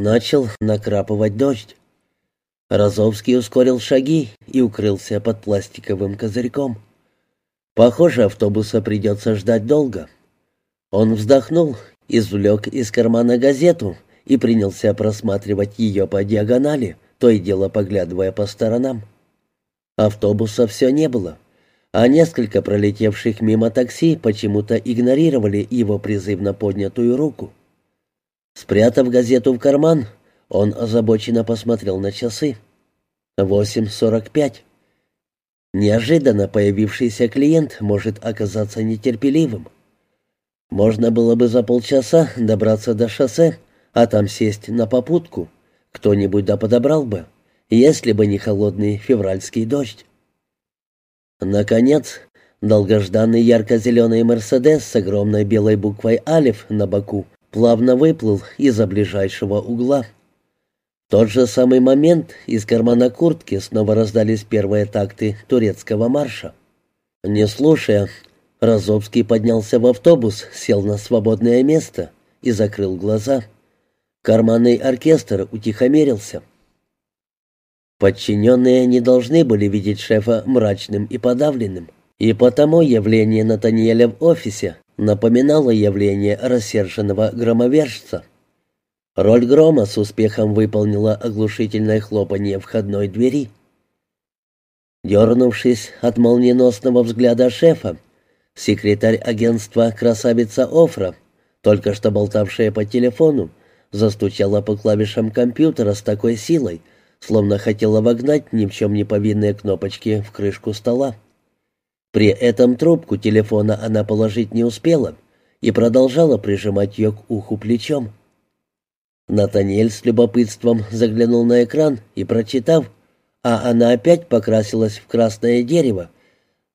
Начал накрапывать дождь. Розовский ускорил шаги и укрылся под пластиковым козырьком. Похоже, автобуса придется ждать долго. Он вздохнул, извлек из кармана газету и принялся просматривать ее по диагонали, то и дело поглядывая по сторонам. Автобуса все не было, а несколько пролетевших мимо такси почему-то игнорировали его призывно поднятую руку. Спрятав газету в карман, он озабоченно посмотрел на часы. Восемь сорок пять. Неожиданно появившийся клиент может оказаться нетерпеливым. Можно было бы за полчаса добраться до шоссе, а там сесть на попутку. Кто-нибудь да подобрал бы, если бы не холодный февральский дождь. Наконец, долгожданный ярко-зеленый «Мерседес» с огромной белой буквой «Алиф» на боку плавно выплыл из-за ближайшего угла. В тот же самый момент из кармана куртки снова раздались первые такты турецкого марша. Не слушая, Розовский поднялся в автобус, сел на свободное место и закрыл глаза. Карманный оркестр утихомирился. Подчиненные не должны были видеть шефа мрачным и подавленным, и потому явление Натаниэля в офисе напоминало явление рассерженного громовержца. Роль грома с успехом выполнила оглушительное хлопанье входной двери. Дернувшись от молниеносного взгляда шефа, секретарь агентства «Красавица Офра», только что болтавшая по телефону, застучала по клавишам компьютера с такой силой, словно хотела вогнать ни в чем не повинные кнопочки в крышку стола. При этом трубку телефона она положить не успела и продолжала прижимать ее к уху плечом. Натаниэль с любопытством заглянул на экран и, прочитав, а она опять покрасилась в красное дерево,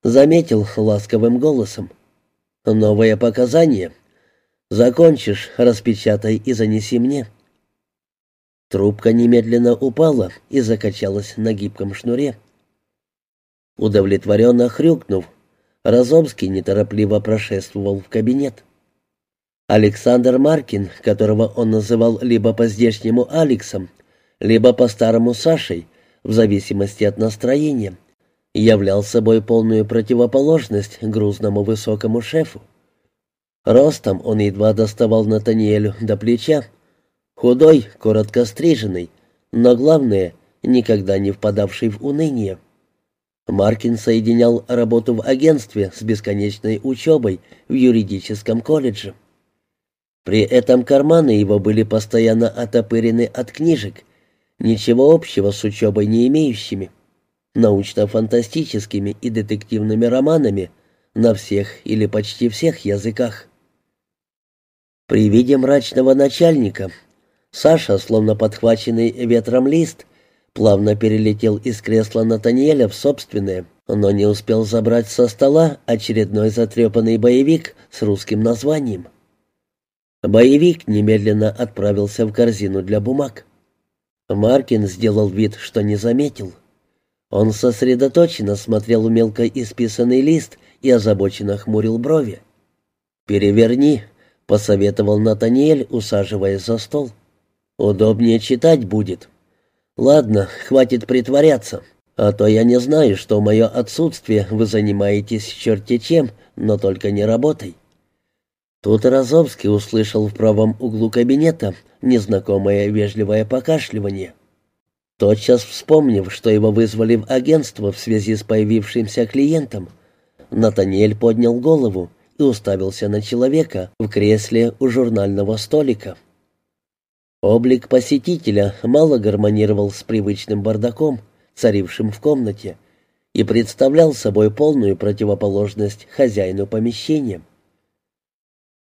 заметил ласковым голосом. «Новые показания. Закончишь, распечатай и занеси мне». Трубка немедленно упала и закачалась на гибком шнуре. Удовлетворенно хрюкнув, Розовский неторопливо прошествовал в кабинет. Александр Маркин, которого он называл либо по-здешнему Алексом, либо по-старому Сашей, в зависимости от настроения, являл собой полную противоположность грузному высокому шефу. Ростом он едва доставал Натаниэлю до плеча, Худой, коротко стриженный, но главное, никогда не впадавший в уныние. Маркин соединял работу в агентстве с бесконечной учебой в юридическом колледже. При этом карманы его были постоянно отопырены от книжек, ничего общего с учебой не имеющими, научно-фантастическими и детективными романами на всех или почти всех языках. При виде мрачного начальника Саша, словно подхваченный ветром лист, плавно перелетел из кресла Натаниэля в собственное, но не успел забрать со стола очередной затрепанный боевик с русским названием. Боевик немедленно отправился в корзину для бумаг. Маркин сделал вид, что не заметил. Он сосредоточенно смотрел в мелко исписанный лист и озабоченно хмурил брови. «Переверни», — посоветовал Натаниэль, усаживаясь за стол. Удобнее читать будет. Ладно, хватит притворяться, а то я не знаю, что в мое отсутствие вы занимаетесь черти чем, но только не работой. Тут Розовский услышал в правом углу кабинета незнакомое вежливое покашливание. Тотчас вспомнив, что его вызвали в агентство в связи с появившимся клиентом, Натаниэль поднял голову и уставился на человека в кресле у журнального столика. Облик посетителя мало гармонировал с привычным бардаком, царившим в комнате, и представлял собой полную противоположность хозяину помещения.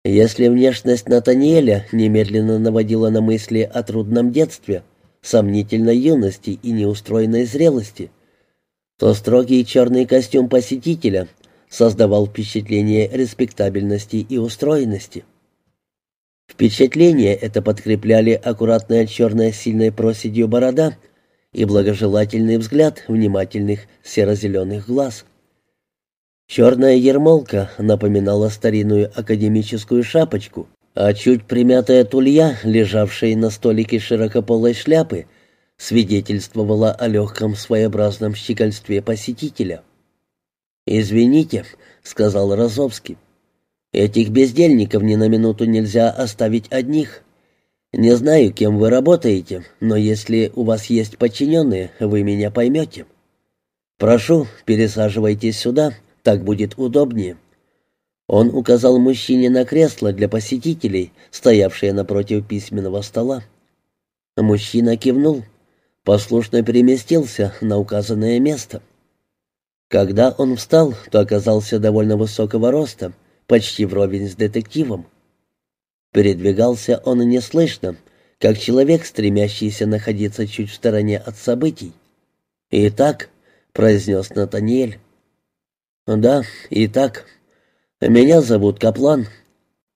Если внешность Натаниэля немедленно наводила на мысли о трудном детстве, сомнительной юности и неустроенной зрелости, то строгий черный костюм посетителя создавал впечатление респектабельности и устроенности. Впечатление это подкрепляли аккуратная черная сильной проседью борода и благожелательный взгляд внимательных серо-зеленых глаз. Черная ермолка напоминала старинную академическую шапочку, а чуть примятая тулья, лежавшая на столике широкополой шляпы, свидетельствовала о легком своеобразном щегольстве посетителя. «Извините», — сказал Розовский, — «этих бездельников ни на минуту нельзя оставить одних. Не знаю, кем вы работаете, но если у вас есть подчиненные, вы меня поймете. Прошу, пересаживайтесь сюда, так будет удобнее». Он указал мужчине на кресло для посетителей, стоявшее напротив письменного стола. Мужчина кивнул, послушно переместился на указанное место. Когда он встал, то оказался довольно высокого роста, почти вровень с детективом. Передвигался он неслышно, как человек, стремящийся находиться чуть в стороне от событий. «Итак», — произнес Натаниэль. «Да, итак», «Меня зовут Каплан.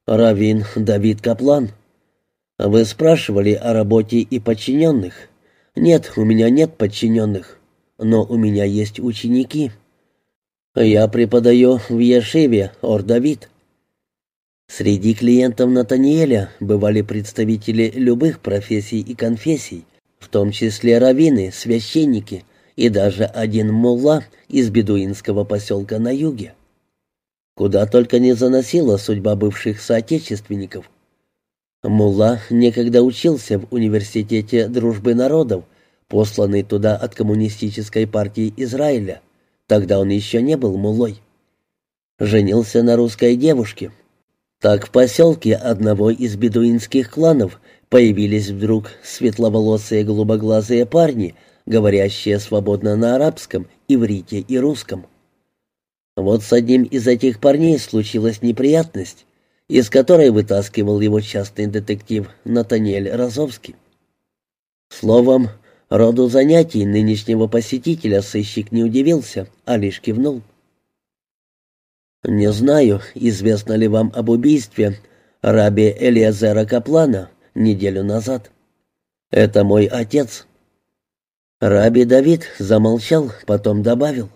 Равин Давид Каплан. Вы спрашивали о работе и подчиненных. Нет, у меня нет подчиненных, но у меня есть ученики. Я преподаю в Ешиве, Ор-Давид». Среди клиентов Натаниэля бывали представители любых профессий и конфессий, в том числе раввины, священники и даже один мулла из бедуинского поселка на юге. Куда только не заносила судьба бывших соотечественников. Мулла некогда учился в университете дружбы народов, посланный туда от коммунистической партии Израиля. Тогда он еще не был муллой. Женился на русской девушке. Так в поселке одного из бедуинских кланов появились вдруг светловолосые голубоглазые парни, говорящие свободно на арабском, иврите и русском. Вот с одним из этих парней случилась неприятность, из которой вытаскивал его частный детектив Натаниэль Розовский. Словом, роду занятий нынешнего посетителя сыщик не удивился, а лишь кивнул. «Не знаю, известно ли вам об убийстве раби Элиазера Каплана неделю назад. Это мой отец». Раби Давид замолчал, потом добавил.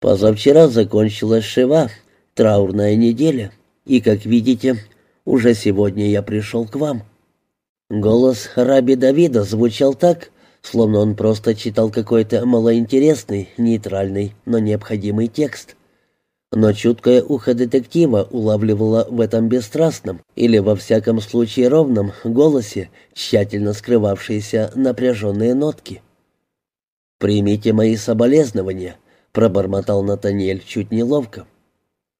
Позавчера закончилась Шива, траурная неделя, и, как видите, уже сегодня я пришел к вам». Голос раби Давида звучал так, словно он просто читал какой-то малоинтересный, нейтральный, но необходимый текст. Но чуткое ухо детектива улавливало в этом бесстрастном или, во всяком случае, ровном голосе тщательно скрывавшиеся напряженные нотки. «Примите мои соболезнования», пробормотал Натаниэль чуть неловко.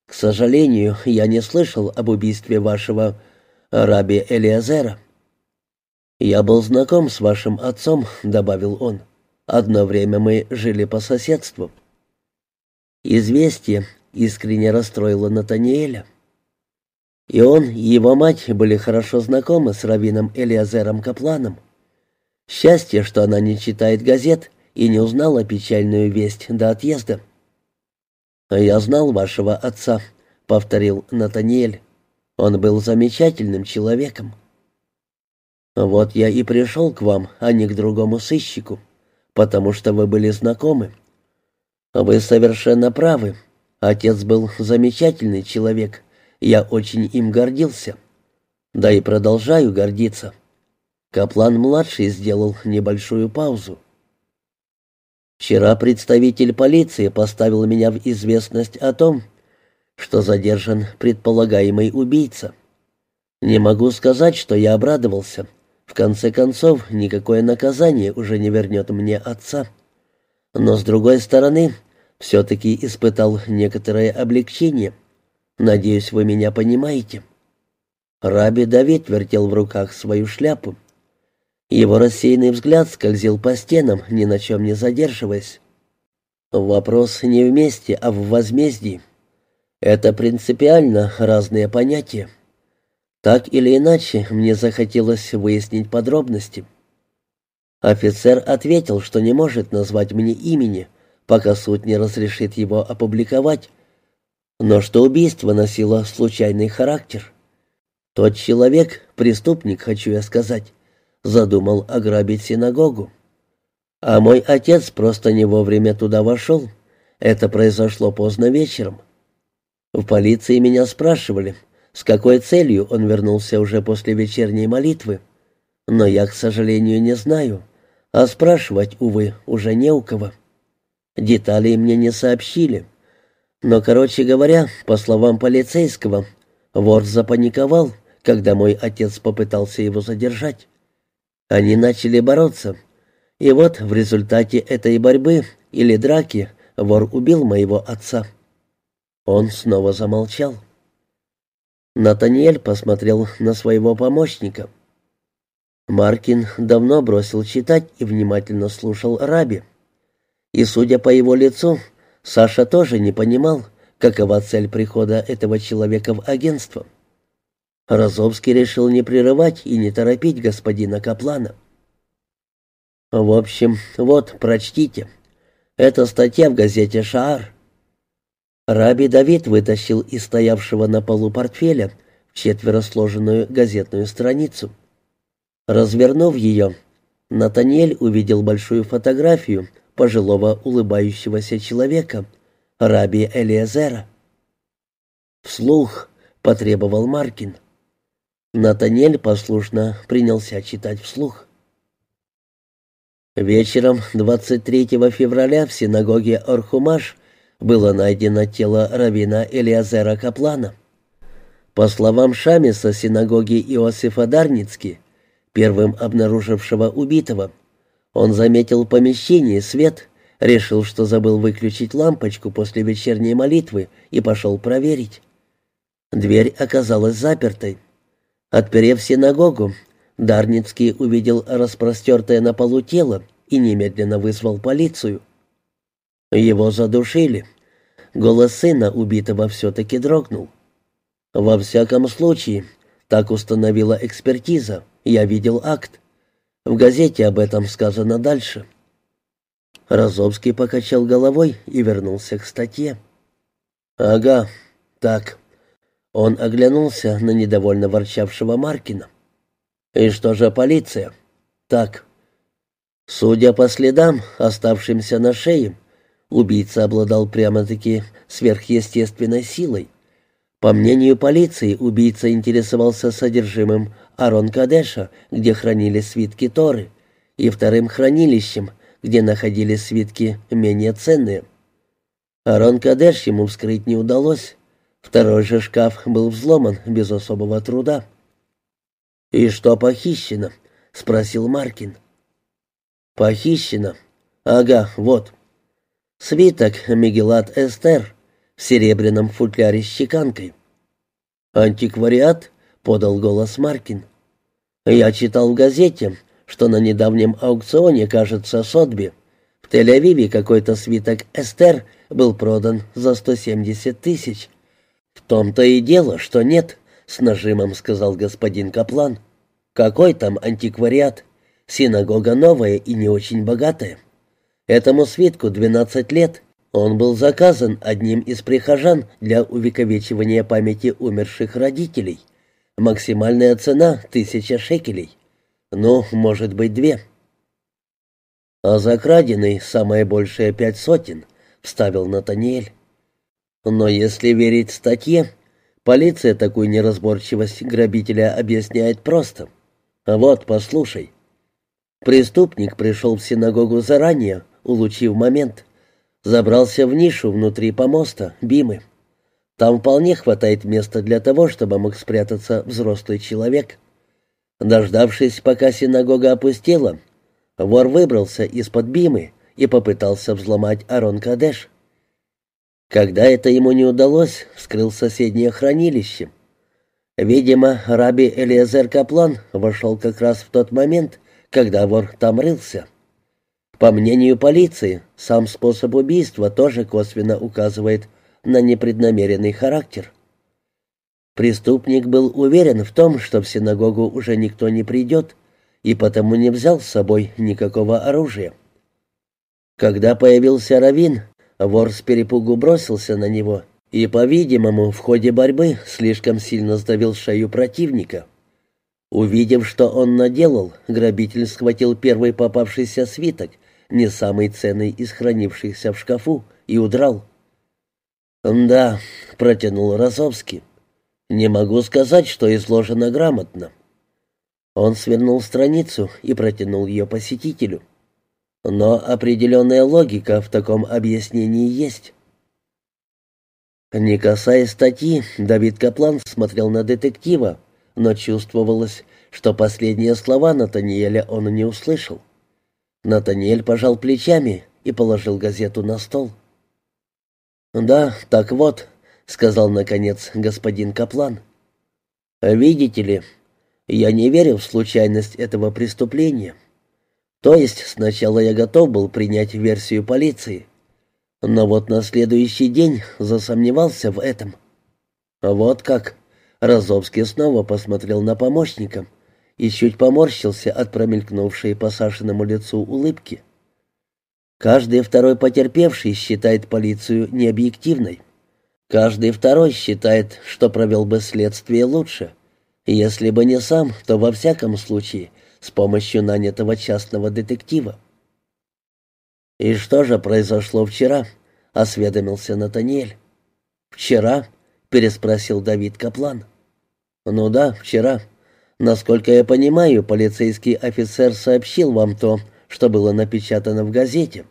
«К сожалению, я не слышал об убийстве вашего раби Элиазера». «Я был знаком с вашим отцом», — добавил он. «Одно время мы жили по соседству». Известие искренне расстроило Натаниэля. И он, и его мать были хорошо знакомы с раввином Элиазером Капланом. Счастье, что она не читает газет и не узнала печальную весть до отъезда. «Я знал вашего отца», — повторил Натаниэль. «Он был замечательным человеком». «Вот я и пришел к вам, а не к другому сыщику, потому что вы были знакомы. Вы совершенно правы. Отец был замечательный человек. Я очень им гордился. Да и продолжаю гордиться». Каплан-младший сделал небольшую паузу. Вчера представитель полиции поставил меня в известность о том, что задержан предполагаемый убийца. Не могу сказать, что я обрадовался. В конце концов, никакое наказание уже не вернет мне отца. Но, с другой стороны, все-таки испытал некоторое облегчение. Надеюсь, вы меня понимаете. Раби Давид вертел в руках свою шляпу. Его рассеянный взгляд скользил по стенам, ни на чем не задерживаясь. Вопрос не вместе, а в возмездии. Это принципиально разные понятия. Так или иначе, мне захотелось выяснить подробности. Офицер ответил, что не может назвать мне имени, пока суд не разрешит его опубликовать, но что убийство носило случайный характер. Тот человек, преступник, хочу я сказать, задумал ограбить синагогу. А мой отец просто не вовремя туда вошел. Это произошло поздно вечером. В полиции меня спрашивали, с какой целью он вернулся уже после вечерней молитвы. Но я, к сожалению, не знаю, а спрашивать, увы, уже не у кого. Деталей мне не сообщили. Но, короче говоря, по словам полицейского, вор запаниковал, когда мой отец попытался его задержать. Они начали бороться. И вот в результате этой борьбы или драки вор убил моего отца. Он снова замолчал. Натаниэль посмотрел на своего помощника. Маркин давно бросил читать и внимательно слушал Раби. И, судя по его лицу, Саша тоже не понимал, какова цель прихода этого человека в агентство. Розовский решил не прерывать и не торопить господина Каплана. «В общем, вот, прочтите. Это статья в газете «Шаар». Раби Давид вытащил из стоявшего на полу портфеля четверо сложенную газетную страницу. Развернув ее, Натаниэль увидел большую фотографию пожилого улыбающегося человека, раби Элиезера. «Вслух», — потребовал Маркин. Натаниэль послушно принялся читать вслух. Вечером 23 февраля в синагоге Орхумаш было найдено тело равина Элиазера Каплана. По словам Шамиса синагоги Иосифа Дарницки, первым обнаружившего убитого, он заметил в помещении свет, решил, что забыл выключить лампочку после вечерней молитвы и пошел проверить. Дверь оказалась запертой. Отперев синагогу, Дарницкий увидел распростертое на полу тело и немедленно вызвал полицию. Его задушили. Голос сына убитого все-таки дрогнул. «Во всяком случае, так установила экспертиза. Я видел акт. В газете об этом сказано дальше». Розовский покачал головой и вернулся к статье. «Ага, так, он оглянулся на недовольно ворчавшего Маркина. «И что же полиция?» «Так». Судя по следам, оставшимся на шее, убийца обладал прямо-таки сверхъестественной силой. По мнению полиции, убийца интересовался содержимым Арон Кадеша, где хранились свитки Торы, и вторым хранилищем, где находились свитки менее ценные. Арон Кадеш ему вскрыть не удалось, Второй же шкаф был взломан без особого труда. «И что похищено?» — спросил Маркин. «Похищено? Ага, вот. Свиток Мегелат Эстер в серебряном футляре с чеканкой». «Антиквариат?» — подал голос Маркин. «Я читал в газете, что на недавнем аукционе, кажется, Сотби, в Тель-Авиве какой-то свиток Эстер был продан за 170 тысяч». «В том-то и дело, что нет», — с нажимом сказал господин Каплан. «Какой там антиквариат? Синагога новая и не очень богатая. Этому свитку 12 лет. Он был заказан одним из прихожан для увековечивания памяти умерших родителей. Максимальная цена — тысяча шекелей. Ну, может быть, две». «А за краденый самое большее пять сотен», — вставил Натаниэль. Но если верить статье, полиция такую неразборчивость грабителя объясняет просто. Вот, послушай. Преступник пришел в синагогу заранее, улучив момент. Забрался в нишу внутри помоста, Бимы. Там вполне хватает места для того, чтобы мог спрятаться взрослый человек. Дождавшись, пока синагога опустела, вор выбрался из-под Бимы и попытался взломать Арон Кадеш. Когда это ему не удалось, вскрыл соседнее хранилище. Видимо, раби Элиезер Каплан вошел как раз в тот момент, когда вор там рылся. По мнению полиции, сам способ убийства тоже косвенно указывает на непреднамеренный характер. Преступник был уверен в том, что в синагогу уже никто не придет, и потому не взял с собой никакого оружия. Когда появился Равин, Вор с перепугу бросился на него и, по-видимому, в ходе борьбы слишком сильно сдавил шею противника. Увидев, что он наделал, грабитель схватил первый попавшийся свиток, не самый ценный из хранившихся в шкафу, и удрал. «Да», — протянул Розовский, — «Не могу сказать, что изложено грамотно». Он свернул страницу и протянул ее посетителю. Но определенная логика в таком объяснении есть. Не касаясь статьи, Давид Каплан смотрел на детектива, но чувствовалось, что последние слова Натаниэля он не услышал. Натаниэль пожал плечами и положил газету на стол. «Да, так вот», — сказал, наконец, господин Каплан. «Видите ли, я не верю в случайность этого преступления. То есть сначала я готов был принять версию полиции, но вот на следующий день засомневался в этом. Вот как. Розовский снова посмотрел на помощника и чуть поморщился от промелькнувшей по Сашиному лицу улыбки. Каждый второй потерпевший считает полицию необъективной. Каждый второй считает, что провел бы следствие лучше. Если бы не сам, то во всяком случае с помощью нанятого частного детектива. «И что же произошло вчера?» — осведомился Натаниэль. «Вчера?» — переспросил Давид Каплан. «Ну да, вчера. Насколько я понимаю, полицейский офицер сообщил вам то, что было напечатано в газете.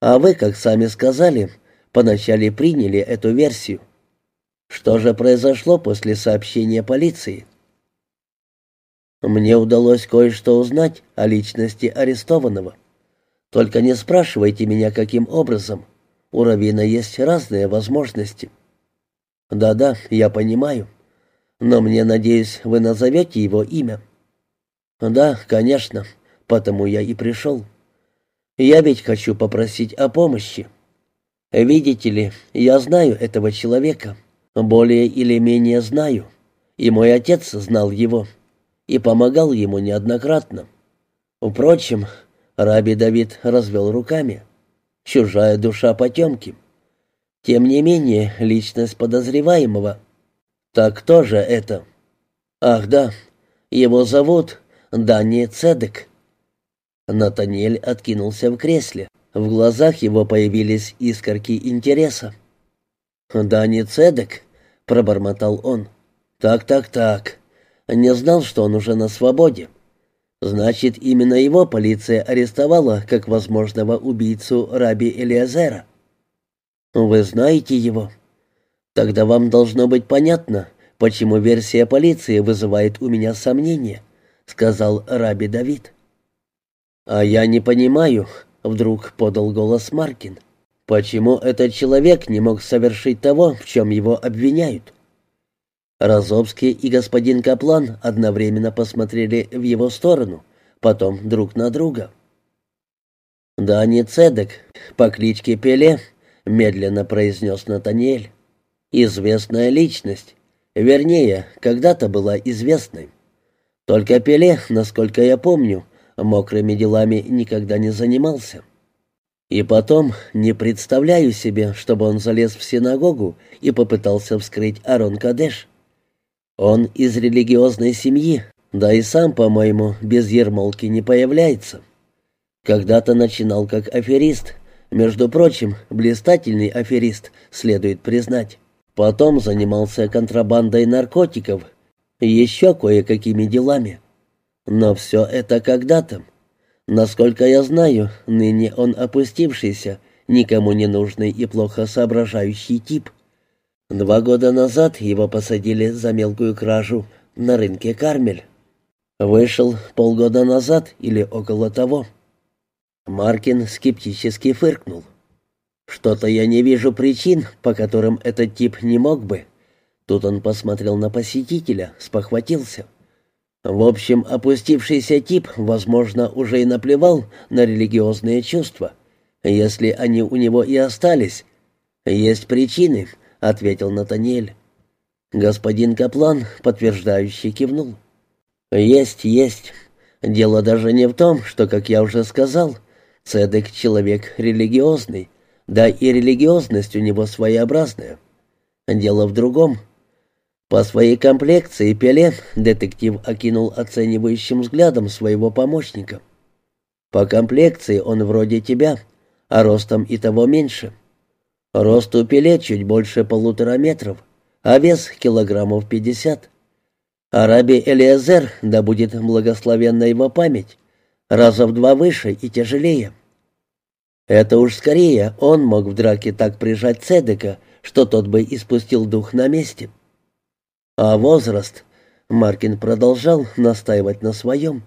А вы, как сами сказали, поначале приняли эту версию. Что же произошло после сообщения полиции?» «Мне удалось кое-что узнать о личности арестованного. Только не спрашивайте меня, каким образом. У Равина есть разные возможности». «Да-да, я понимаю. Но мне, надеюсь, вы назовете его имя». «Да, конечно, потому я и пришел. Я ведь хочу попросить о помощи. Видите ли, я знаю этого человека, более или менее знаю, и мой отец знал его, и помогал ему неоднократно. Впрочем, Раби Давид развел руками. Чужая душа потемки. Тем не менее, личность подозреваемого. Так кто же это? Ах да, его зовут Дани Цедек. Натаниэль откинулся в кресле. В глазах его появились искорки интереса. «Дани Цедек», — пробормотал он. «Так, так, так. Не знал, что он уже на свободе. Значит, именно его полиция арестовала как возможного убийцу Раби Элиазера. Вы знаете его? Тогда вам должно быть понятно, почему версия полиции вызывает у меня сомнения, сказал Раби Давид. А я не понимаю, вдруг подал голос Маркин. Почему этот человек не мог совершить того, в чем его обвиняют? Розовский и господин Каплан одновременно посмотрели в его сторону, потом друг на друга. «Да не Цедек, по кличке Пеле», — медленно произнес Натаниэль. «Известная личность. Вернее, когда-то была известной. Только Пеле, насколько я помню, мокрыми делами никогда не занимался. И потом не представляю себе, чтобы он залез в синагогу и попытался вскрыть Арон Кадеш. Он из религиозной семьи, да и сам, по-моему, без ермолки не появляется. Когда-то начинал как аферист, между прочим, блистательный аферист, следует признать. Потом занимался контрабандой наркотиков и еще кое-какими делами. Но все это когда-то. Насколько я знаю, ныне он опустившийся, никому не нужный и плохо соображающий тип. Два года назад его посадили за мелкую кражу на рынке Кармель. Вышел полгода назад или около того. Маркин скептически фыркнул. «Что-то я не вижу причин, по которым этот тип не мог бы». Тут он посмотрел на посетителя, спохватился. В общем, опустившийся тип, возможно, уже и наплевал на религиозные чувства, если они у него и остались. Есть причины, ответил Натаниэль. Господин Каплан, подтверждающий, кивнул. Есть, есть. Дело даже не в том, что, как я уже сказал, Цедек человек религиозный, да и религиозность у него своеобразная. Дело в другом. По своей комплекции Пеле детектив окинул оценивающим взглядом своего помощника. По комплекции он вроде тебя, а ростом и того меньше. Рост у Пеле чуть больше полутора метров, а вес килограммов пятьдесят. Араби Элиазер, да будет благословенна его память, раза в два выше и тяжелее. Это уж скорее он мог в драке так прижать Цедека, что тот бы испустил дух на месте. А возраст... Маркин продолжал настаивать на своем.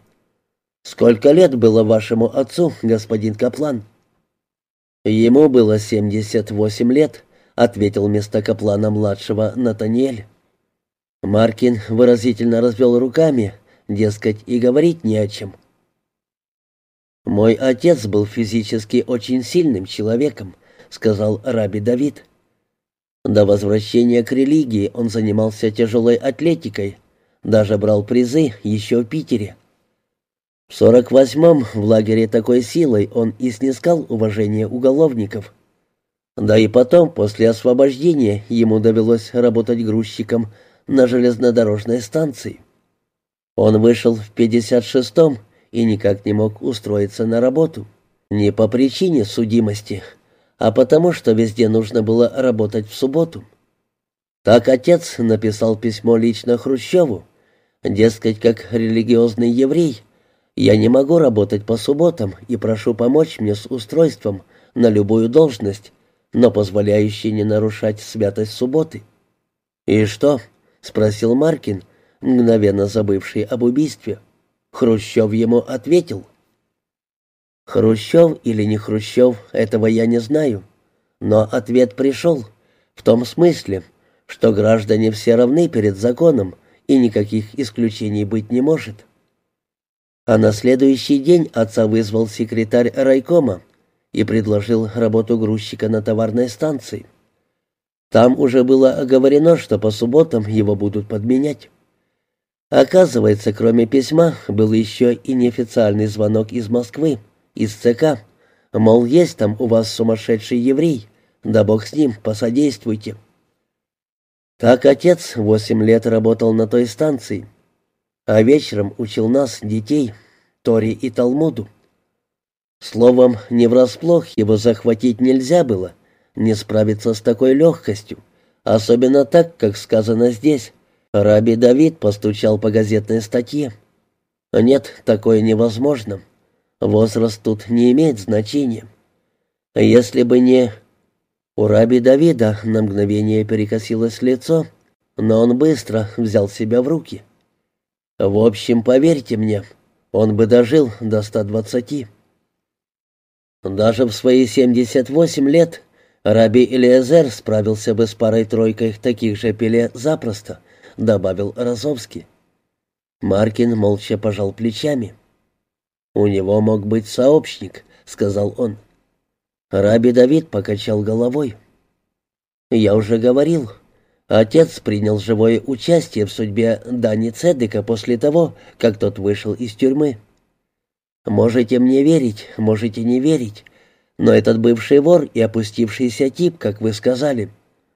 «Сколько лет было вашему отцу, господин Каплан?» «Ему было семьдесят восемь лет», — ответил вместо Каплана-младшего Натаниэль. Маркин выразительно развел руками, дескать, и говорить не о чем. «Мой отец был физически очень сильным человеком», — сказал Раби Давид. До возвращения к религии он занимался тяжелой атлетикой, даже брал призы еще в Питере. В сорок восьмом в лагере такой силой он и снискал уважение уголовников. Да и потом, после освобождения, ему довелось работать грузчиком на железнодорожной станции. Он вышел в пятьдесят шестом и никак не мог устроиться на работу. Не по причине судимости, а потому что везде нужно было работать в субботу. Так отец написал письмо лично Хрущеву, дескать, как религиозный еврей, я не могу работать по субботам и прошу помочь мне с устройством на любую должность, но позволяющий не нарушать святость субботы. «И что?» — спросил Маркин, мгновенно забывший об убийстве. Хрущев ему ответил. Хрущев или не Хрущев, этого я не знаю. Но ответ пришел, в том смысле, что граждане все равны перед законом, и никаких исключений быть не может. А на следующий день отца вызвал секретарь райкома и предложил работу грузчика на товарной станции. Там уже было оговорено, что по субботам его будут подменять. Оказывается, кроме письма, был еще и неофициальный звонок из Москвы, из ЦК. Мол, есть там у вас сумасшедший еврей, да бог с ним, посодействуйте. Так отец восемь лет работал на той станции, а вечером учил нас, детей, Торе и Талмуду. Словом, не врасплох его захватить нельзя было, не справиться с такой легкостью, особенно так, как сказано здесь, Раби Давид постучал по газетной статье. Нет, такое невозможно. Возраст тут не имеет значения. Если бы не... У Раби Давида на мгновение перекосилось лицо, но он быстро взял себя в руки. В общем, поверьте мне, он бы дожил до 120. Даже в свои 78 лет Раби Элиезер справился бы с парой-тройкой таких же пиле запросто, — добавил Розовский. Маркин молча пожал плечами. «У него мог быть сообщник», — сказал он. Раби Давид покачал головой. «Я уже говорил. Отец принял живое участие в судьбе Дани Цедека после того, как тот вышел из тюрьмы. Можете мне верить, можете не верить, но этот бывший вор и опустившийся тип, как вы сказали,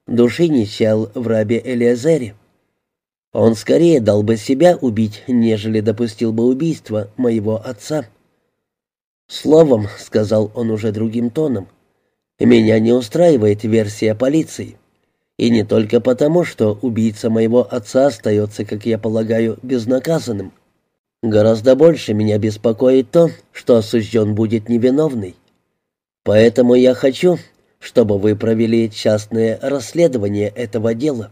души не чаял в рабе Элиазере. Он скорее дал бы себя убить, нежели допустил бы убийство моего отца. Словом, — сказал он уже другим тоном, — меня не устраивает версия полиции. И не только потому, что убийца моего отца остается, как я полагаю, безнаказанным. Гораздо больше меня беспокоит то, что осужден будет невиновный. Поэтому я хочу, чтобы вы провели частное расследование этого дела.